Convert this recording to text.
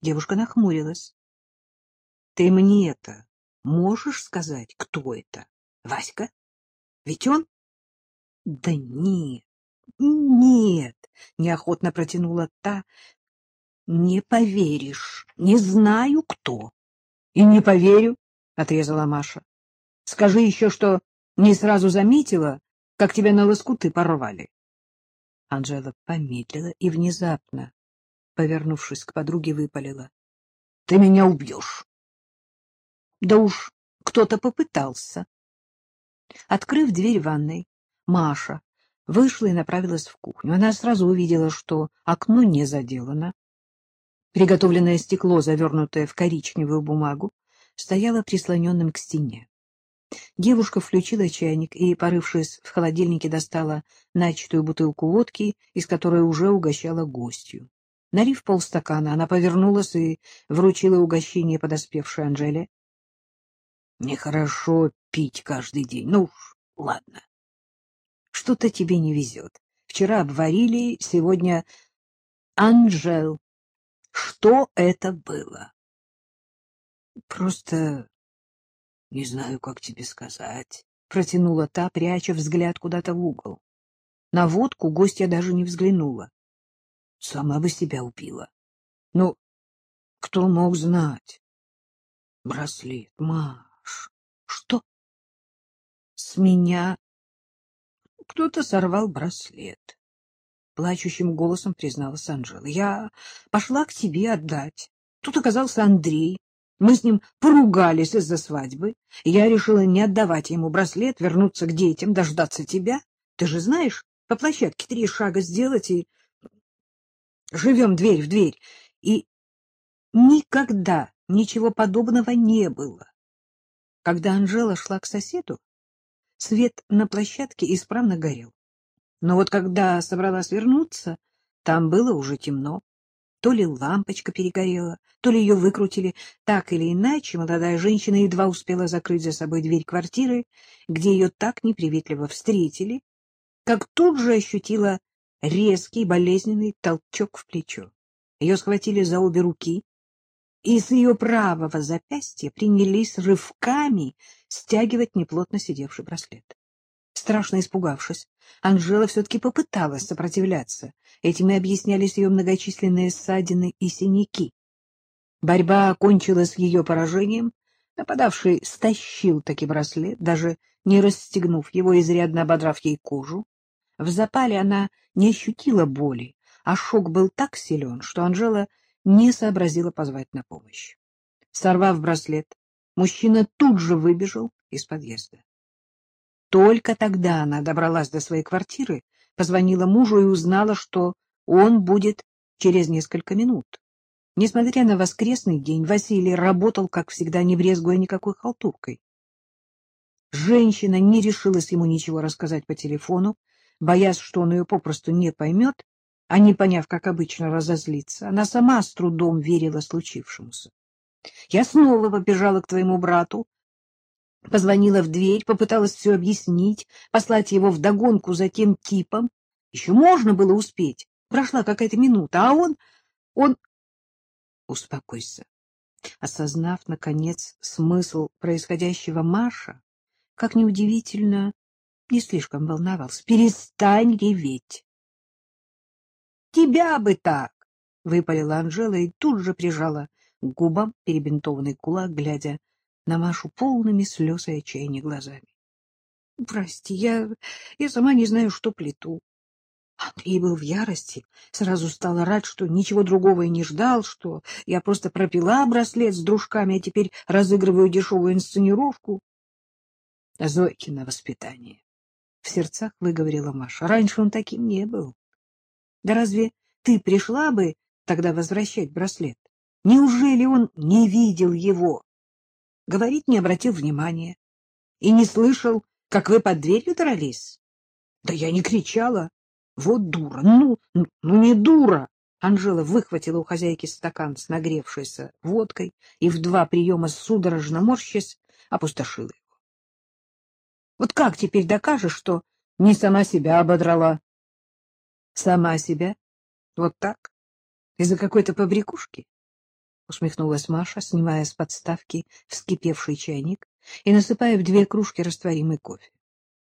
Девушка нахмурилась. — Ты мне это можешь сказать, кто это? Васька? Ведь он? — Да нет, нет, — неохотно протянула та. — Не поверишь, не знаю, кто. — И не поверю, — отрезала Маша. — Скажи еще, что не сразу заметила, как тебя на лоскуты порвали. Анжела помедлила и внезапно, повернувшись к подруге, выпалила. — Ты меня убьешь. — Да уж кто-то попытался. Открыв дверь ванной, Маша вышла и направилась в кухню. Она сразу увидела, что окно не заделано. Приготовленное стекло, завернутое в коричневую бумагу, стояло прислоненным к стене. Девушка включила чайник и, порывшись в холодильнике, достала начатую бутылку водки, из которой уже угощала гостью. Налив полстакана, она повернулась и вручила угощение подоспевшей Анжеле. — Нехорошо пить каждый день. Ну уж, ладно. Что-то тебе не везет. Вчера обварили, сегодня... Анжел, что это было? Просто не знаю, как тебе сказать, протянула та, пряча взгляд куда-то в угол. На водку гостья даже не взглянула. Сама бы себя убила. Ну, кто мог знать? Браслет, Маш. Что? С меня кто-то сорвал браслет. Плачущим голосом призналась Анжела. Я пошла к тебе отдать. Тут оказался Андрей. Мы с ним поругались из-за свадьбы. Я решила не отдавать ему браслет, вернуться к детям, дождаться тебя. Ты же знаешь, по площадке три шага сделать и... Живем дверь в дверь. И никогда ничего подобного не было. Когда Анжела шла к соседу, свет на площадке исправно горел. Но вот когда собралась вернуться, там было уже темно. То ли лампочка перегорела, то ли ее выкрутили. Так или иначе, молодая женщина едва успела закрыть за собой дверь квартиры, где ее так неприветливо встретили, как тут же ощутила резкий болезненный толчок в плечо. Ее схватили за обе руки, и с ее правого запястья принялись рывками стягивать неплотно сидевший браслет. Страшно испугавшись, Анжела все-таки попыталась сопротивляться. Этим и объяснялись ее многочисленные ссадины и синяки. Борьба окончилась ее поражением. Нападавший стащил таки браслет, даже не расстегнув его, изрядно ободрав ей кожу. В запале она не ощутила боли, а шок был так силен, что Анжела не сообразила позвать на помощь. Сорвав браслет, мужчина тут же выбежал из подъезда. Только тогда она добралась до своей квартиры, позвонила мужу и узнала, что он будет через несколько минут. Несмотря на воскресный день, Василий работал, как всегда, не брезгуя никакой халтуркой. Женщина не решилась ему ничего рассказать по телефону, боясь, что он ее попросту не поймет, а не поняв, как обычно, разозлиться. Она сама с трудом верила случившемуся. Я снова побежала к твоему брату, Позвонила в дверь, попыталась все объяснить, послать его вдогонку за тем типом. Еще можно было успеть. Прошла какая-то минута, а он... он... Успокойся. Осознав, наконец, смысл происходящего, Маша, как неудивительно, не слишком волновался. Перестань реветь. Тебя бы так! — выпалила Анжела и тут же прижала к губам перебинтованный кулак, глядя на Машу полными слез и отчаяния глазами. — Прости, я, я сама не знаю, что плету. Андрей был в ярости, сразу стала рад, что ничего другого и не ждал, что я просто пропила браслет с дружками, а теперь разыгрываю дешевую инсценировку. Зойкино воспитание. В сердцах выговорила Маша. Раньше он таким не был. Да разве ты пришла бы тогда возвращать браслет? Неужели он не видел его? Говорит, не обратил внимания. И не слышал, как вы под дверью дрались. Да я не кричала. Вот дура. Ну, ну, не дура. Анжела выхватила у хозяйки стакан с нагревшейся водкой и в два приема судорожно морщась опустошила. Вот как теперь докажешь, что не сама себя ободрала? Сама себя? Вот так? Из-за какой-то побрякушки? усмехнулась Маша, снимая с подставки вскипевший чайник и насыпая в две кружки растворимый кофе.